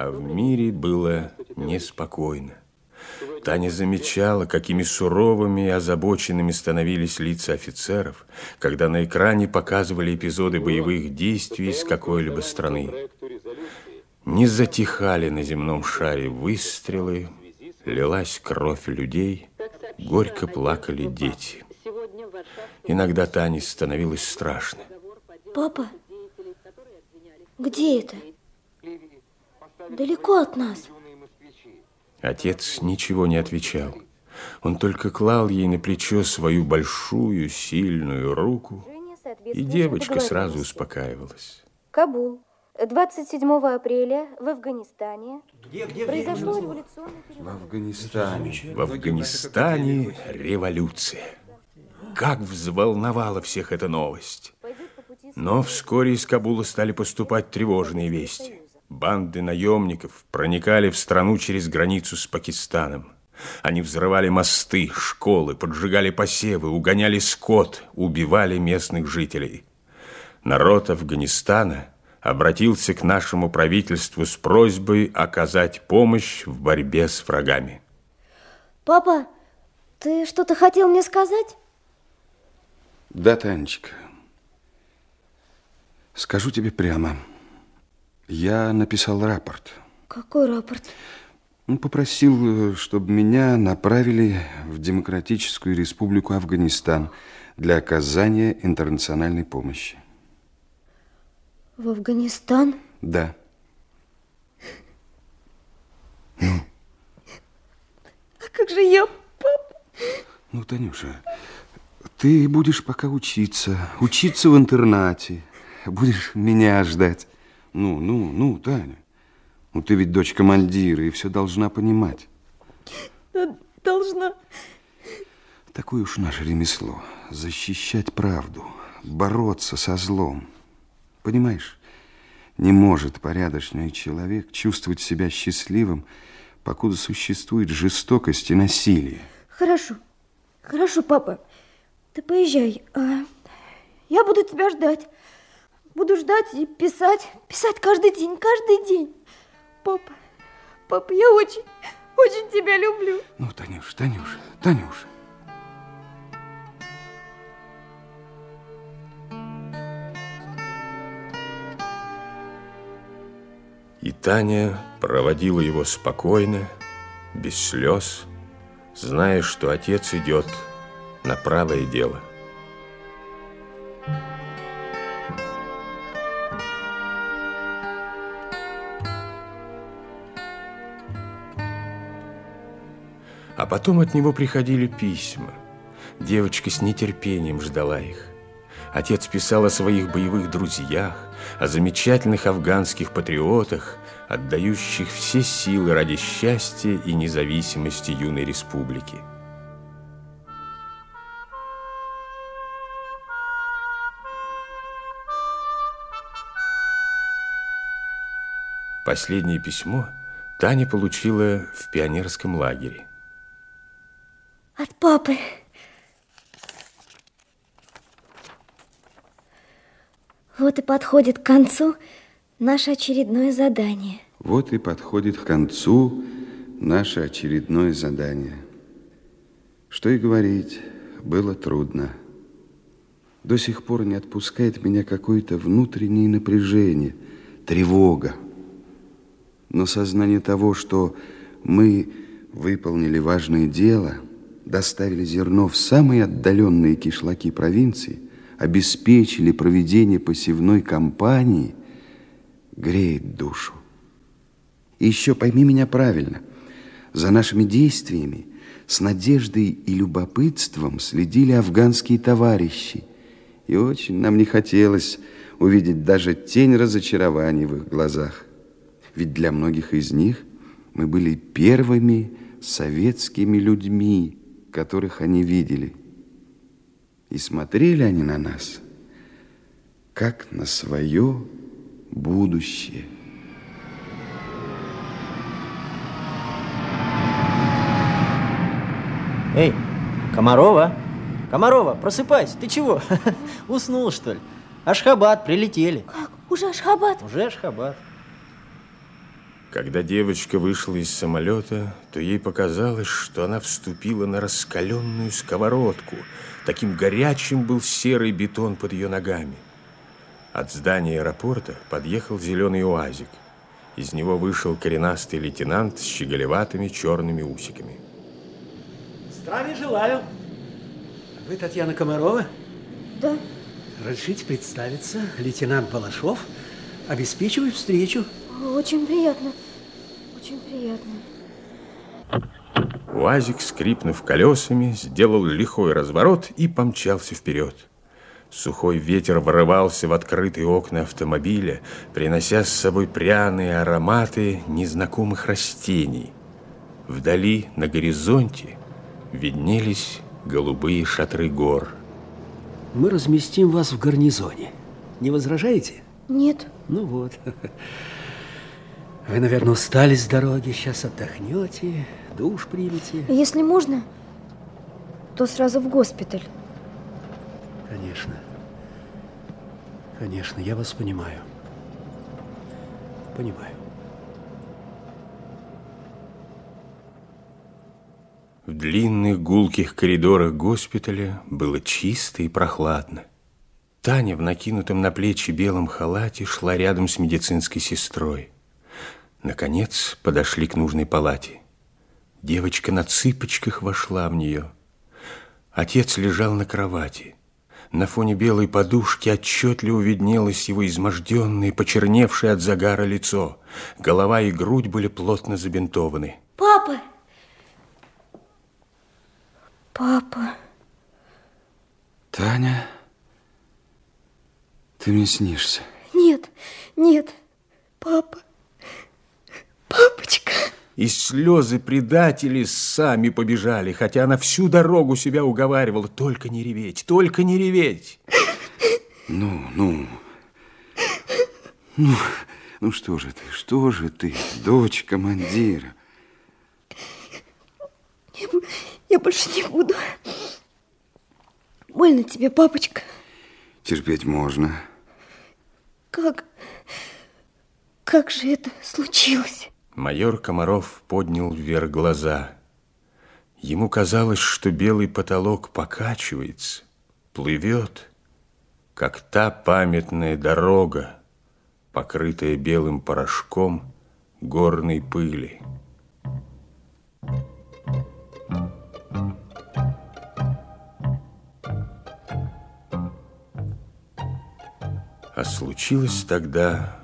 а в мире было неспокойно. Таня замечала, какими суровыми и озабоченными становились лица офицеров, когда на экране показывали эпизоды боевых действий с какой-либо страны. Не затихали на земном шаре выстрелы, лилась кровь людей, горько плакали дети. Иногда Тане становилось страшно. Папа, где это? Далеко от нас. Отец ничего не отвечал. Он только клал ей на плечо свою большую, сильную руку, и девочка сразу успокаивалась. Кабул. 27 апреля в Афганистане где, где, произошло где? революционное В Афганистане. В Афганистане революция. Как взволновала всех эта новость. Но вскоре из Кабула стали поступать тревожные вести. Банды наемников проникали в страну через границу с Пакистаном. Они взрывали мосты, школы, поджигали посевы, угоняли скот, убивали местных жителей. Народ Афганистана обратился к нашему правительству с просьбой оказать помощь в борьбе с врагами. Папа, ты что-то хотел мне сказать? Да, Танечка. Скажу тебе прямо. Я написал рапорт. Какой рапорт? Попросил, чтобы меня направили в Демократическую Республику Афганистан для оказания интернациональной помощи. В Афганистан? Да. Ну? А как же я, папа? Ну, Танюша, ты будешь пока учиться. Учиться в интернате. Будешь меня ждать. Ну, ну, ну, Таня. Ну, ты ведь дочь командира и все должна понимать. Да, должна. Такое уж наше ремесло. Защищать правду, бороться со злом. Понимаешь, не может порядочный человек чувствовать себя счастливым, покуда существует жестокость и насилие. Хорошо, хорошо, папа. Ты поезжай, а я буду тебя ждать. Буду ждать и писать, писать каждый день, каждый день. Папа, папа, я очень, очень тебя люблю. Ну, Танюш, Танюш, Танюш. И Таня проводила его спокойно, без слез, зная, что отец идет на правое дело. А потом от него приходили письма. Девочка с нетерпением ждала их. Отец писал о своих боевых друзьях, о замечательных афганских патриотах, отдающих все силы ради счастья и независимости юной республики. Последнее письмо Таня получила в пионерском лагере. От папы. Вот и подходит к концу наше очередное задание. Вот и подходит к концу наше очередное задание. Что и говорить, было трудно. До сих пор не отпускает меня какое-то внутреннее напряжение, тревога. Но сознание того, что мы выполнили важное дело – доставили зерно в самые отдаленные кишлаки провинции, обеспечили проведение посевной кампании, греет душу. И еще пойми меня правильно, за нашими действиями с надеждой и любопытством следили афганские товарищи, и очень нам не хотелось увидеть даже тень разочарования в их глазах. Ведь для многих из них мы были первыми советскими людьми, которых они видели. И смотрели они на нас, как на свое будущее. Эй, Комарова, Комарова, просыпайся, ты чего? Уснул, что ли? Ашхабад, прилетели. Как? Уже Ашхабад? Уже Ашхабад. Когда девочка вышла из самолета, то ей показалось, что она вступила на раскаленную сковородку. Таким горячим был серый бетон под ее ногами. От здания аэропорта подъехал зеленый уазик. Из него вышел коренастый лейтенант с щеголеватыми черными усиками. Здравия желаю. Вы Татьяна Комарова? Да. Разрешите представиться. Лейтенант Балашов. Обеспечиваю встречу. Очень приятно. Очень приятно. УАЗик, скрипнув колесами, сделал лихой разворот и помчался вперед. Сухой ветер врывался в открытые окна автомобиля, принося с собой пряные ароматы незнакомых растений. Вдали, на горизонте, виднелись голубые шатры гор. Мы разместим вас в гарнизоне. Не возражаете? Нет. Ну вот. Вы, наверное, устали с дороги. Сейчас отдохнете, душ примете. Если можно, то сразу в госпиталь. Конечно. Конечно, я вас понимаю. Понимаю. В длинных гулких коридорах госпиталя было чисто и прохладно. Таня в накинутом на плечи белом халате шла рядом с медицинской сестрой. Наконец подошли к нужной палате. Девочка на цыпочках вошла в нее. Отец лежал на кровати. На фоне белой подушки отчетливо виднелось его изможденное, почерневшее от загара лицо. Голова и грудь были плотно забинтованы. Папа! Папа! Таня, ты мне снишься. Нет, нет, папа, папочка. И слезы предатели сами побежали, хотя она всю дорогу себя уговаривала. Только не реветь, только не реветь. Ну, ну, ну, ну что же ты, что же ты, дочь командира? Я, я больше не буду. Больно тебе, папочка. Терпеть можно. Как, как же это случилось? Майор Комаров поднял вверх глаза. Ему казалось, что белый потолок покачивается, плывет, как та памятная дорога, покрытая белым порошком горной пыли. А случилось тогда